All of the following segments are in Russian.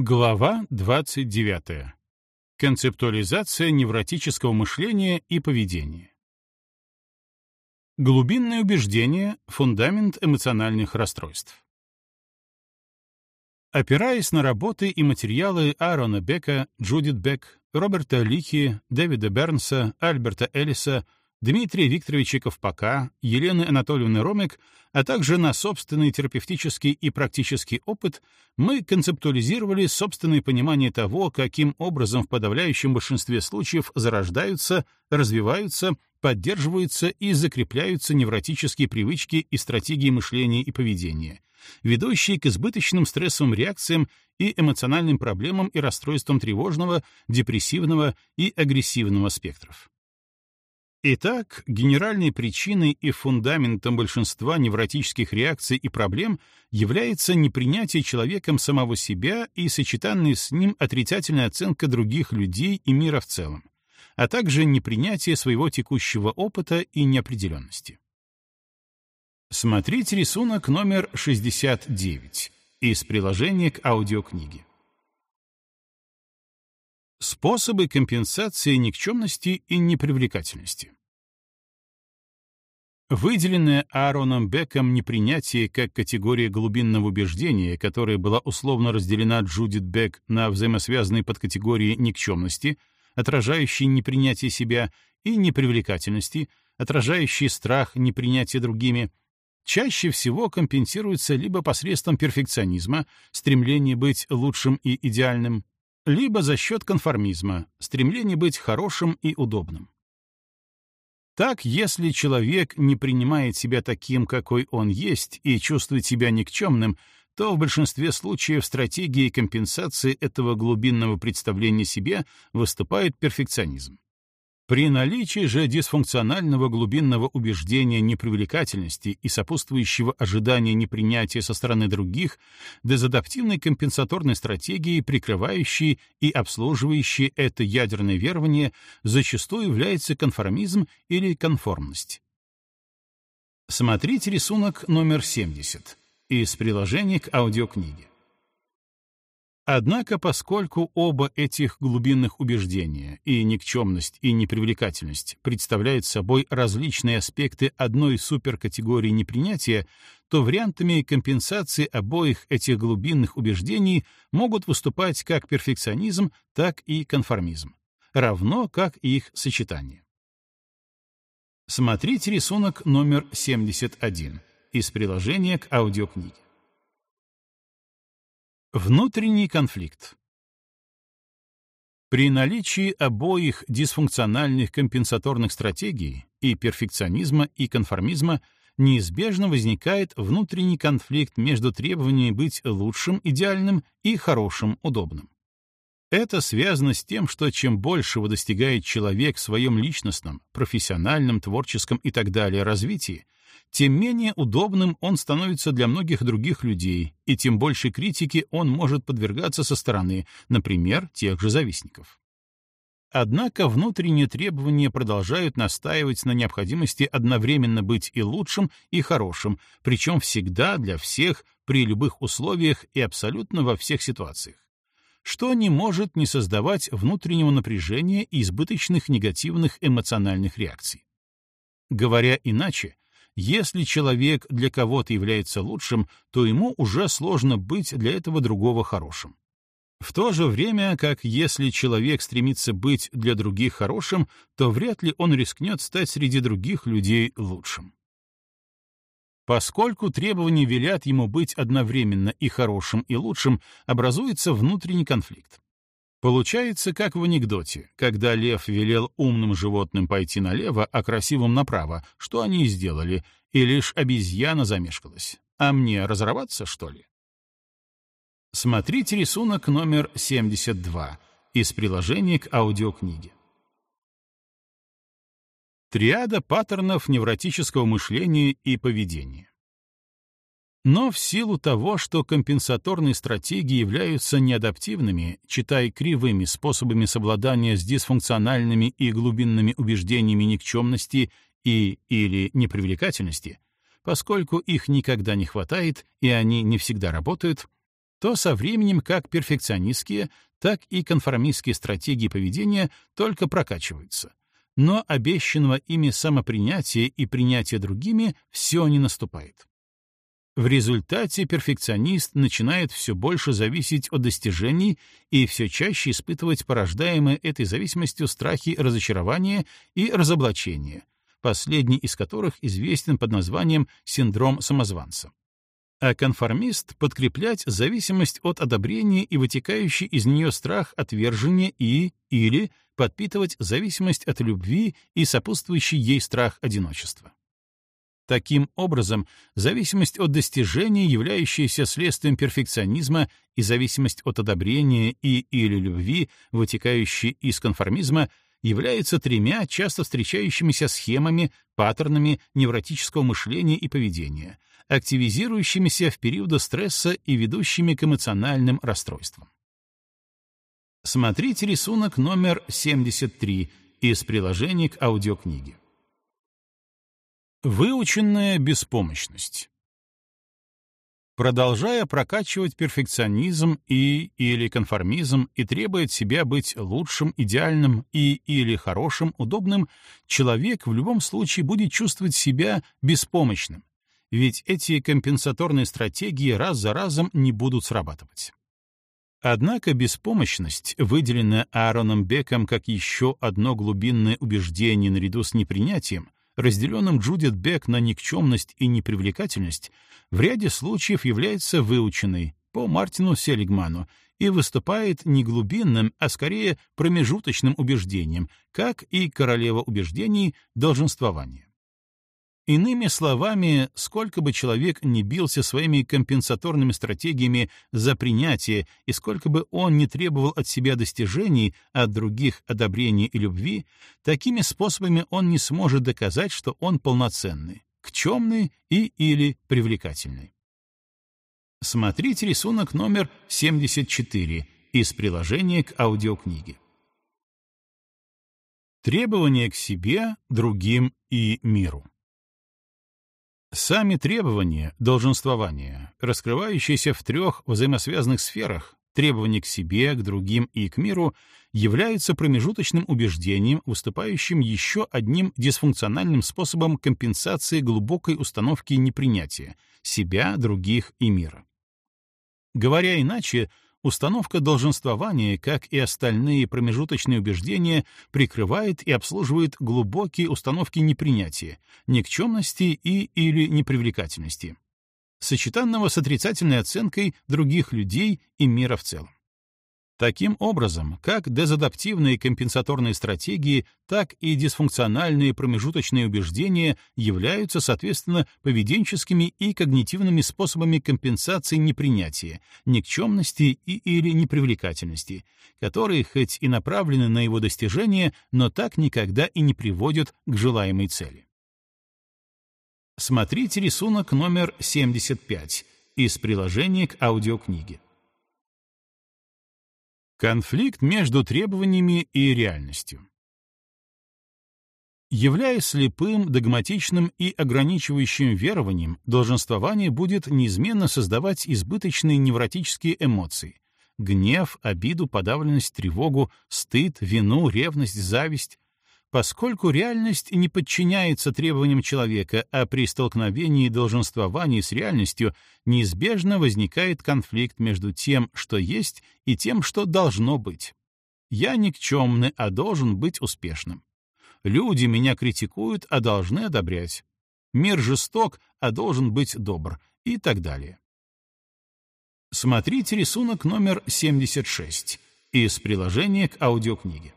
Глава 29. Концептуализация невротического мышления и поведения. Глубинное убеждение — фундамент эмоциональных расстройств. Опираясь на работы и материалы Аарона Бека, Джудит Бек, Роберта Лихи, Дэвида Бернса, Альберта Эллиса, Дмитрия Викторовича Ковпака, Елены Анатольевны Ромик, а также на собственный терапевтический и практический опыт, мы концептуализировали собственное понимание того, каким образом в подавляющем большинстве случаев зарождаются, развиваются, поддерживаются и закрепляются невротические привычки и стратегии мышления и поведения, ведущие к избыточным стрессовым реакциям и эмоциональным проблемам и расстройствам тревожного, депрессивного и агрессивного спектров. Итак, генеральной причиной и фундаментом большинства невротических реакций и проблем является непринятие человеком самого себя и сочетанная с ним отрицательная оценка других людей и мира в целом, а также непринятие своего текущего опыта и неопределенности. Смотрите рисунок номер 69 из приложения к аудиокниге. Способы компенсации никчемности и непривлекательности. Выделенное Аароном Беком непринятие как категория глубинного убеждения, которая была условно разделена Джудит Бек на взаимосвязанные подкатегории никчемности, отражающие непринятие себя, и непривлекательности, отражающие страх непринятия другими, чаще всего компенсируется либо посредством перфекционизма, стремления быть лучшим и идеальным, либо за счет конформизма, стремления быть хорошим и удобным. Так, если человек не принимает себя таким, какой он есть, и чувствует себя никчемным, то в большинстве случаев стратегией компенсации этого глубинного представления себе выступает перфекционизм. При наличии же дисфункционального глубинного убеждения непривлекательности и сопутствующего ожидания непринятия со стороны других, дезадаптивной компенсаторной стратегии, прикрывающей и обслуживающей это ядерное верование, зачастую является конформизм или конформность. Смотрите рисунок номер 70 из приложения к аудиокниге. Однако, поскольку оба этих глубинных убеждения, и никчемность, и непривлекательность, представляют собой различные аспекты одной суперкатегории непринятия, то вариантами компенсации обоих этих глубинных убеждений могут выступать как перфекционизм, так и конформизм, равно как и их сочетание. Смотрите рисунок номер 71 из приложения к аудиокниге. Внутренний конфликт. При наличии обоих дисфункциональных компенсаторных стратегий и перфекционизма и конформизма неизбежно возникает внутренний конфликт между требованием быть лучшим, идеальным и хорошим, удобным. Это связано с тем, что чем большего достигает человек в своем личностном, профессиональном, творческом и так далее развитии, тем менее удобным он становится для многих других людей, и тем больше критики он может подвергаться со стороны, например, тех же завистников. Однако внутренние требования продолжают настаивать на необходимости одновременно быть и лучшим, и хорошим, причем всегда для всех, при любых условиях и абсолютно во всех ситуациях, что не может не создавать внутреннего напряжения и избыточных негативных эмоциональных реакций. Говоря иначе, если человек для кого-то является лучшим, то ему уже сложно быть для этого другого хорошим. В то же время, как если человек стремится быть для других хорошим, то вряд ли он рискнет стать среди других людей лучшим. Поскольку требования велят ему быть одновременно и хорошим, и лучшим, образуется внутренний конфликт. Получается, как в анекдоте, когда лев велел умным животным пойти налево, а красивым направо, что они и сделали, и лишь обезьяна замешкалась. А мне разорваться, что ли? Смотрите рисунок номер 72 из приложения к аудиокниге. Триада паттернов невротического мышления и поведения. Но в силу того, что компенсаторные стратегии являются неадаптивными, читай кривыми способами совладания с дисфункциональными и глубинными убеждениями никчемности и или непривлекательности, поскольку их никогда не хватает и они не всегда работают, то со временем как перфекционистские, так и конформистские стратегии поведения только прокачиваются. Но обещанного ими самопринятия и принятия другими все не наступает. В результате перфекционист начинает все больше зависеть от достижений и все чаще испытывать порождаемые этой зависимостью страхи разочарования и разоблачения, последний из которых известен под названием синдром самозванца. А конформист — подкреплять зависимость от одобрения и вытекающий из нее страх отвержения и или подпитывать зависимость от любви и сопутствующий ей страх одиночества. Таким образом, зависимость от достижения, являющаяся следствием перфекционизма, и зависимость от одобрения и или любви, вытекающие из конформизма, являются тремя часто встречающимися схемами, паттернами невротического мышления и поведения, активизирующимися в периоды стресса и ведущими к эмоциональным расстройствам. Смотрите рисунок номер 73 из приложения к аудиокниге. Выученная беспомощность. Продолжая прокачивать перфекционизм и или конформизм и требуя от себя быть лучшим, идеальным и или хорошим, удобным, человек в любом случае будет чувствовать себя беспомощным, ведь эти компенсаторные стратегии раз за разом не будут срабатывать. Однако беспомощность, выделенная Аароном Беком как еще одно глубинное убеждение наряду с непринятием, разделенным Джудит Бек на никчемность и непривлекательность, в ряде случаев является выученной по Мартину Селигману и выступает не глубинным, а скорее промежуточным убеждением, как и королева убеждений долженствования. Иными словами, сколько бы человек ни бился своими компенсаторными стратегиями за принятие и сколько бы он не требовал от себя достижений, от других одобрения и любви, такими способами он не сможет доказать, что он полноценный, кчемный и или привлекательный. Смотрите рисунок номер 74 из приложения к аудиокниге. Требования к себе, другим и миру. Сами требования, долженствования, раскрывающиеся в трех взаимосвязанных сферах, требования к себе, к другим и к миру, являются промежуточным убеждением, выступающим еще одним дисфункциональным способом компенсации глубокой установки непринятия себя, других и мира. Говоря иначе, Установка долженствования, как и остальные промежуточные убеждения, прикрывает и обслуживает глубокие установки непринятия, никчемности и или непривлекательности, сочетанного с отрицательной оценкой других людей и мира в целом. Таким образом, как дезадаптивные компенсаторные стратегии, так и дисфункциональные промежуточные убеждения являются, соответственно, поведенческими и когнитивными способами компенсации непринятия, никчемности и или непривлекательности, которые хоть и направлены на его достижение, но так никогда и не приводят к желаемой цели. Смотрите рисунок номер 75 из приложения к аудиокниге. Конфликт между требованиями и реальностью. Являясь слепым, догматичным и ограничивающим верованием, долженствование будет неизменно создавать избыточные невротические эмоции — гнев, обиду, подавленность, тревогу, стыд, вину, ревность, зависть, Поскольку реальность не подчиняется требованиям человека, а при столкновении долженствований с реальностью неизбежно возникает конфликт между тем, что есть, и тем, что должно быть. Я никчемный, а должен быть успешным. Люди меня критикуют, а должны одобрять. Мир жесток, а должен быть добр. И так далее. Смотрите рисунок номер 76 из приложения к аудиокниге.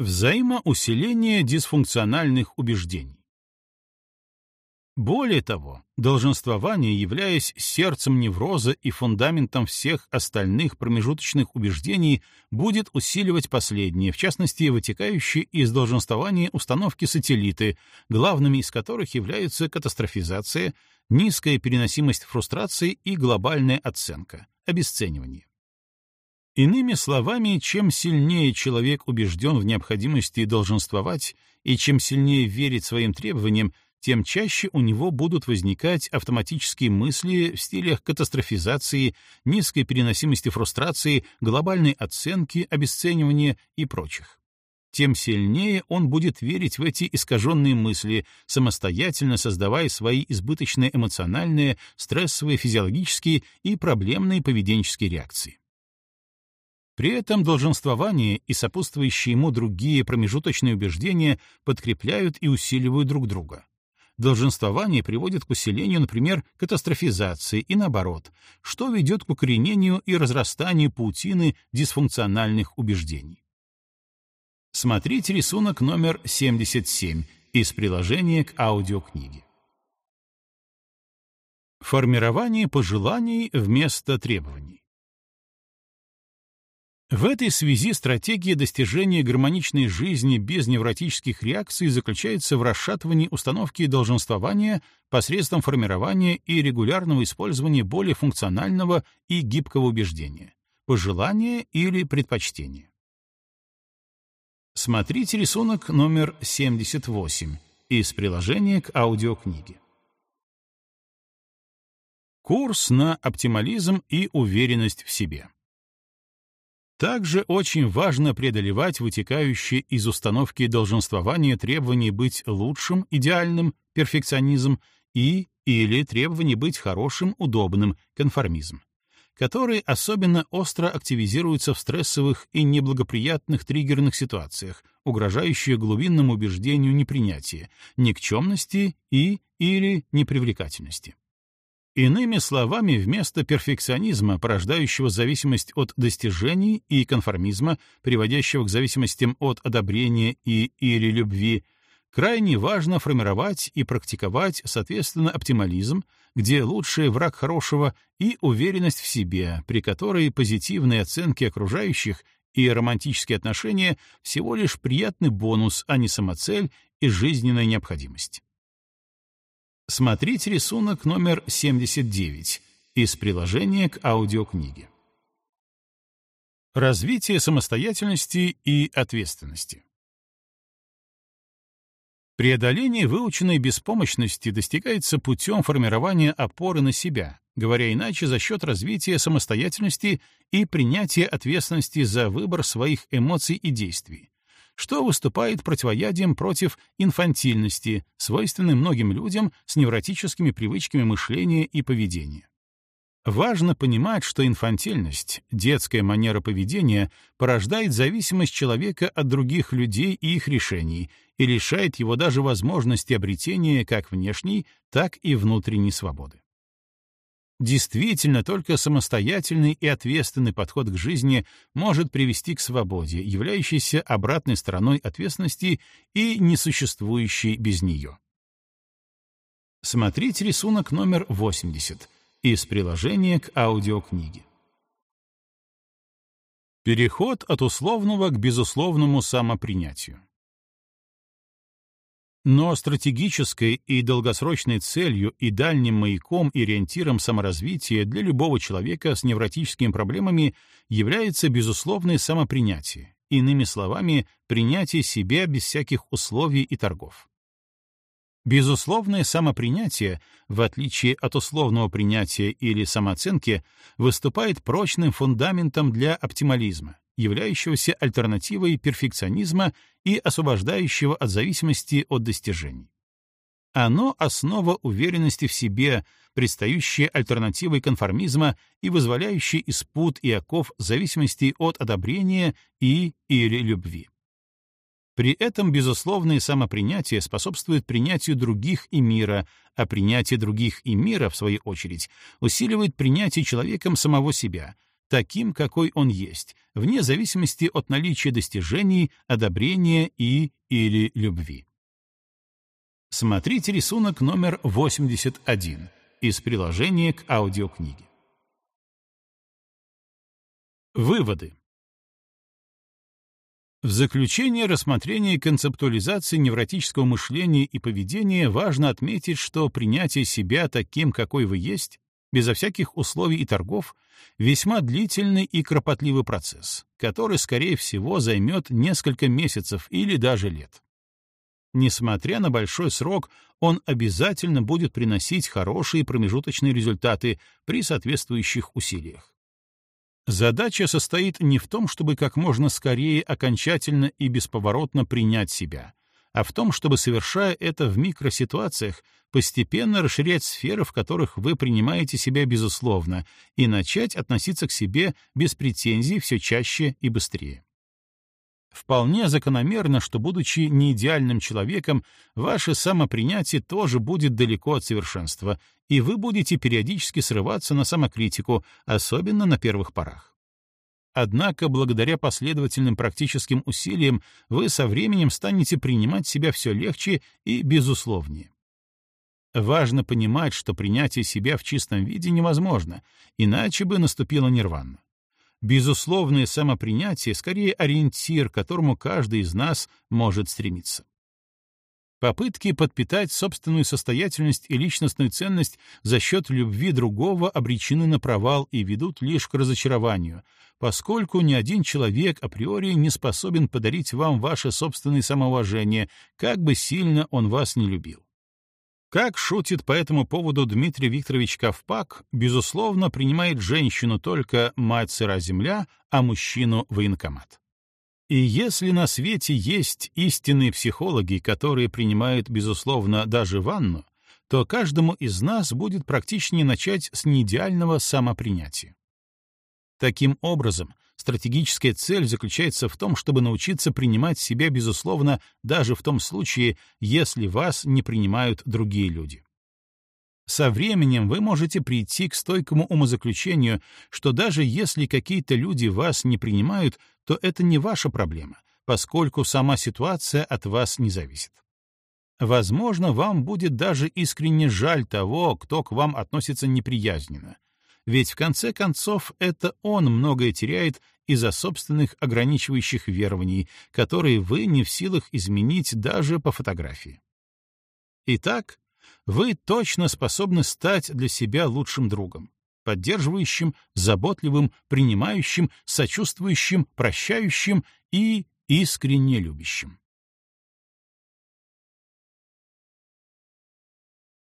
Взаимоусиление дисфункциональных убеждений. Более того, долженствование, являясь сердцем невроза и фундаментом всех остальных промежуточных убеждений, будет усиливать последние, в частности, вытекающие из долженствования установки сателлиты, главными из которых являются катастрофизация, низкая переносимость фрустрации и глобальная оценка, обесценивание. Иными словами, чем сильнее человек убежден в необходимости долженствовать, и чем сильнее верит своим требованиям, тем чаще у него будут возникать автоматические мысли в стилях катастрофизации, низкой переносимости фрустрации, глобальной оценки, обесценивания и прочих. Тем сильнее он будет верить в эти искаженные мысли, самостоятельно создавая свои избыточные эмоциональные, стрессовые, физиологические и проблемные поведенческие реакции. При этом долженствование и сопутствующие ему другие промежуточные убеждения подкрепляют и усиливают друг друга. Долженствование приводит к усилению, например, катастрофизации и наоборот, что ведет к укоренению и разрастанию паутины дисфункциональных убеждений. Смотрите рисунок номер 77 из приложения к аудиокниге. Формирование пожеланий вместо требований. В этой связи стратегия достижения гармоничной жизни без невротических реакций заключается в расшатывании установки долженствования посредством формирования и регулярного использования более функционального и гибкого убеждения, пожелания или предпочтения. Смотрите рисунок номер 78 из приложения к аудиокниге. Курс на оптимализм и уверенность в себе. Также очень важно преодолевать вытекающие из установки долженствования требования быть лучшим, идеальным, перфекционизм и или требования быть хорошим, удобным, конформизм, которые особенно остро активизируются в стрессовых и неблагоприятных триггерных ситуациях, угрожающих глубинному убеждению непринятия, никчемности и или непривлекательности. Иными словами, вместо перфекционизма, порождающего зависимость от достижений, и конформизма, приводящего к зависимостям от одобрения и или любви, крайне важно формировать и практиковать, соответственно, оптимализм, где лучший враг хорошего и уверенность в себе, при которой позитивные оценки окружающих и романтические отношения всего лишь приятный бонус, а не самоцель и жизненная необходимость. Смотрите рисунок номер 79 из приложения к аудиокниге. Развитие самостоятельности и ответственности. Преодоление выученной беспомощности достигается путем формирования опоры на себя, говоря иначе, за счет развития самостоятельности и принятия ответственности за выбор своих эмоций и действий, что выступает противоядием против инфантильности, свойственной многим людям с невротическими привычками мышления и поведения. Важно понимать, что инфантильность, детская манера поведения, порождает зависимость человека от других людей и их решений и лишает его даже возможности обретения как внешней, так и внутренней свободы. Действительно, только самостоятельный и ответственный подход к жизни может привести к свободе, являющейся обратной стороной ответственности и несуществующей без нее. Смотрите рисунок номер 80 из приложения к аудиокниге. Переход от условного к безусловному самопринятию. Но стратегической и долгосрочной целью и дальним маяком и ориентиром саморазвития для любого человека с невротическими проблемами является безусловное самопринятие, иными словами, принятие себя без всяких условий и торгов. Безусловное самопринятие, в отличие от условного принятия или самооценки, выступает прочным фундаментом для оптимализма, являющегося альтернативой перфекционизма и освобождающего от зависимости от достижений. Оно — основа уверенности в себе, предстающая альтернативой конформизма и вызволяющая из пут и оков зависимости от одобрения и или любви. При этом безусловное самопринятие способствует принятию других и мира, а принятие других и мира, в свою очередь, усиливает принятие человеком самого себя — таким, какой он есть, вне зависимости от наличия достижений, одобрения и или любви. Смотрите рисунок номер 81 из приложения к аудиокниге. Выводы. В заключение рассмотрения концептуализации невротического мышления и поведения важно отметить, что принятие себя таким, какой вы есть, безо всяких условий и торгов, весьма длительный и кропотливый процесс, который, скорее всего, займет несколько месяцев или даже лет. Несмотря на большой срок, он обязательно будет приносить хорошие промежуточные результаты при соответствующих усилиях. Задача состоит не в том, чтобы как можно скорее окончательно и бесповоротно принять себя, а в том, чтобы, совершая это в микроситуациях, постепенно расширять сферы, в которых вы принимаете себя безусловно, и начать относиться к себе без претензий все чаще и быстрее. Вполне закономерно, что, будучи неидеальным человеком, ваше самопринятие тоже будет далеко от совершенства, и вы будете периодически срываться на самокритику, особенно на первых порах. Однако, благодаря последовательным практическим усилиям, вы со временем станете принимать себя все легче и безусловнее. Важно понимать, что принятие себя в чистом виде невозможно, иначе бы наступила нирвана. Безусловное самопринятие — скорее ориентир, к которому каждый из нас может стремиться. Попытки подпитать собственную состоятельность и личностную ценность за счет любви другого обречены на провал и ведут лишь к разочарованию, поскольку ни один человек априори не способен подарить вам ваше собственное самоуважение, как бы сильно он вас не любил. Как шутит по этому поводу Дмитрий Викторович Ковпак, безусловно, принимает женщину только мать сыра земля, а мужчину военкомат. И если на свете есть истинные психологи, которые принимают, безусловно, даже ванну, то каждому из нас будет практичнее начать с неидеального самопринятия. Таким образом, стратегическая цель заключается в том, чтобы научиться принимать себя, безусловно, даже в том случае, если вас не принимают другие люди. Со временем вы можете прийти к стойкому умозаключению, что даже если какие-то люди вас не принимают, то это не ваша проблема, поскольку сама ситуация от вас не зависит. Возможно, вам будет даже искренне жаль того, кто к вам относится неприязненно, ведь в конце концов это он многое теряет из-за собственных ограничивающих верований, которые вы не в силах изменить даже по фотографии. Итак, вы точно способны стать для себя лучшим другом, поддерживающим, заботливым, принимающим, сочувствующим, прощающим и искренне любящим.